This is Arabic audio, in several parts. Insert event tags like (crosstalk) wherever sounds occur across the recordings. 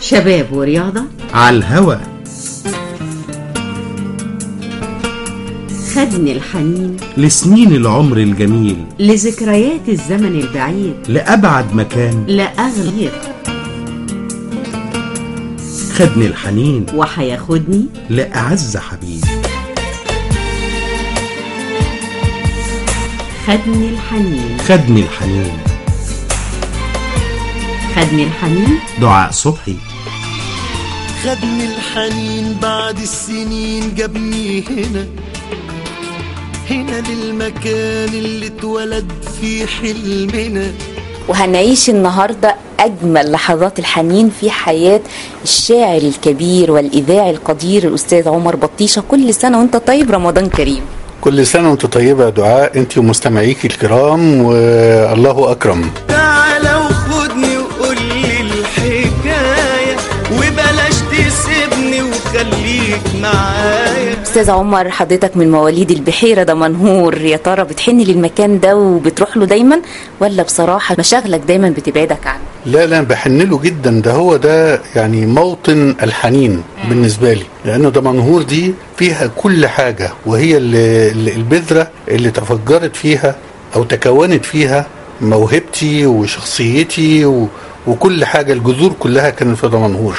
شباب ورياضة. على الهوى خدني الحنين. لسنين العمر الجميل. لذكريات الزمن البعيد. لأبعد مكان. لا أغير خدني الحنين. وحياخدني. لأعز حبيب. خدني الحنين. خدني الحنين. خدني الحنين. دعاء صبحي. خدني الحنين بعد السنين جابني هنا. هنا للمكان اللي اتولد فيه حلمنا. وهنعيش النهاردة أجمل لحظات الحنين في حياة الشاعر الكبير والإذاعي القدير الأستاذ عمر بطيشة. كل سنة وأنت طيب رمضان كريم. كل سنة وأنت طيبة يا دعاء أنت ومستمعيك الكرام والله أكرم. وخليك معايا أستاذ عمر حضرتك من مواليد البحيرة ده منهور. يا ترى بتحن للمكان ده وبتروح له دايما؟ ولا بصراحة مشاغلك دايما بتبعدك عنه؟ لا لا بحن له جدا. ده هو ده يعني موطن الحنين بالنسبة لي. لأنه ده منهور دي فيها كل حاجة. وهي اللي اللي- البذرة اللي تفجرت فيها أو تكونت فيها موهبتي وشخصيتي و وكل حاجة. الجذور كلها كانت في دمنهور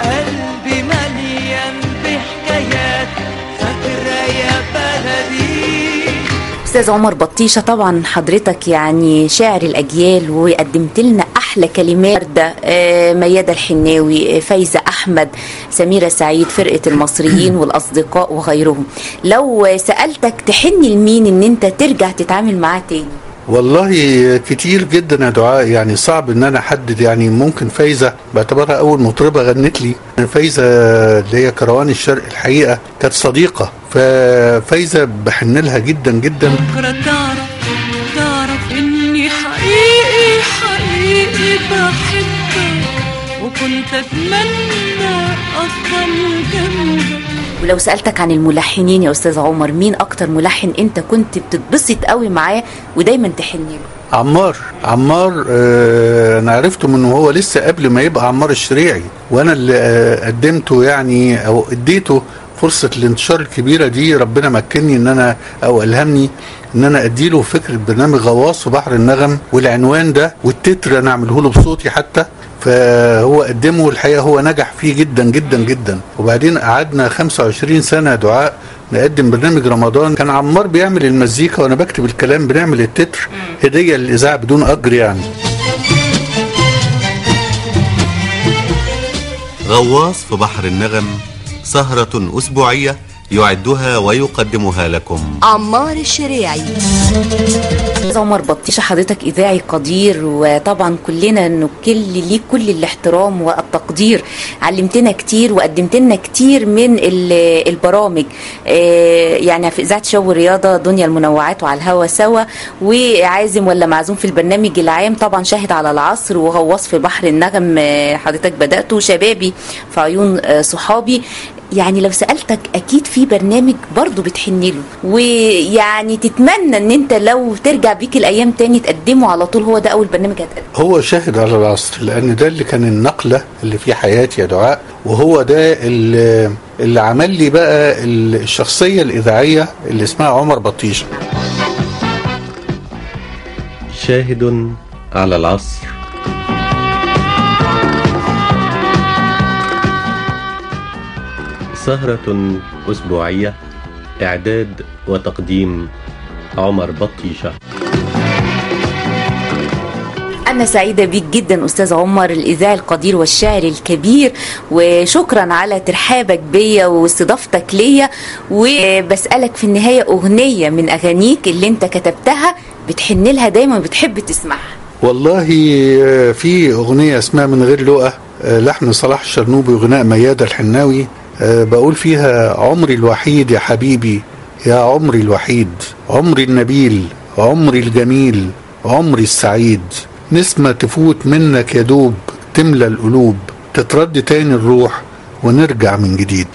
أستاذ عمر بطيشة طبعا حضرتك يعني شاعر الأجيال وقدمت لنا أحلى كلمات. ده آه، ميادة الحناوي فايزة أحمد سميرة سعيد فرقة المصريين (clears throat) والأصدقاء وغيرهم. لو سألتك تحن لمين إن أنت ترجع تتعامل معاه تاني؟ والله كتير جدا يا دعاء. يعني صعب إن أنا أحدد. يعني ممكن فايزة باعتبارها أول مطربة غنت لي. فايزة اللي هي كروان الشرق الحقيقة كانت صديقة. ففايزة بحن لها جدا جدا. بكرة تعرف تعرف إني حقيقي حقيقي بحبك. وكنت أتمنى أفضل جنبك. ولو سألتك عن الملحنين يا أستاذ عمر مين أكتر ملحن أنت كنت بتتبسط قوي معاه ودايما تحن له؟ عمار. عمار آه أنا عرفته من وهو لسه قبل ما يبقى عمار الشريعي وأنا اللي آه قدمته يعني أو اديته فرصة الانتشار الكبيرة دي ربنا مكنني إن أنا أو ألهمني إن أنا أديله فكرة برنامج غواص في بحر النغم والعنوان ده والتتر أنا أعمله له بصوتي حتى. فهو قدمه والحقيقة هو نجح فيه جدا جدا جدا. وبعدين قعدنا 25 سنة دعاء نقدم برنامج رمضان. كان عمار بيعمل المزيكا وأنا بكتب الكلام بنعمل التتر. هدية للإذاعة بدون أجر يعني. غواص في بحر النغم سهرة أسبوعية يعدها ويقدمها لكم. عمار الشريعي. أستاذ عمر بطيشة حضرتك إذاعي قدير وطبعا كلنا نكل ليك كل الاحترام والتقدير. علمتنا كتير وقدمت لنا كتير من ال- البرامج. آه، يعني في إذاعة شو الرياضة دنيا المنوعات وعلى الهوا سوا. وعازم ولا معزوم في البرنامج العام طبعا شاهد على العصر وغواص في بحر النغم آه، حضرتك بدأته. شبابي في عيون آه، صحابي يعني لو سألتك أكيد في برنامج برضه بتحن له. ويعني تتمنى إن أنت لو ترجع بيك الأيام تاني تقدمه على طول هو ده أول برنامج هتقدمه. هو شاهد على العصر لأن ده اللي كان النقلة اللي في حياتي يا دعاء وهو ده اللي, اللي عمل لي بقى الشخصية الإذاعية اللي اسمها عمر بطيشة شاهد على العصر. سهرة أسبوعية إعداد وتقديم عمر بطيشة. أنا سعيدة بيك جدا أستاذ عمر الإذاعي القدير والشاعر الكبير وشكرا على ترحابك بيا واستضافتك ليا وبسألك في النهاية أغنية من أغانيك اللي أنت كتبتها بتحن لها دايما بتحب تسمعها. والله آه، في أغنية اسمها من غير لقى آه، لحن صلاح الشرنوبي وغناء ميادة الحناوي. بقول فيها عمري الوحيد يا حبيبي يا عمري الوحيد عمري النبيل عمري الجميل عمري السعيد. نسمة تفوت منك يا دوب تملى القلوب تترد تاني الروح ونرجع من جديد.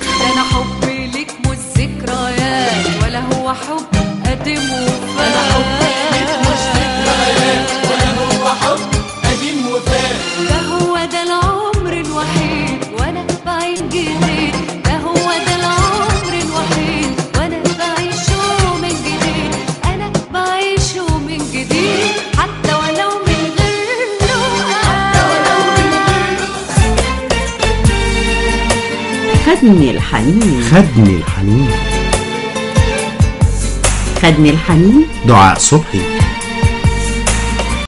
خدني الحنين. خدني الحنين. خدني الحنين؟ دعاء صبحي.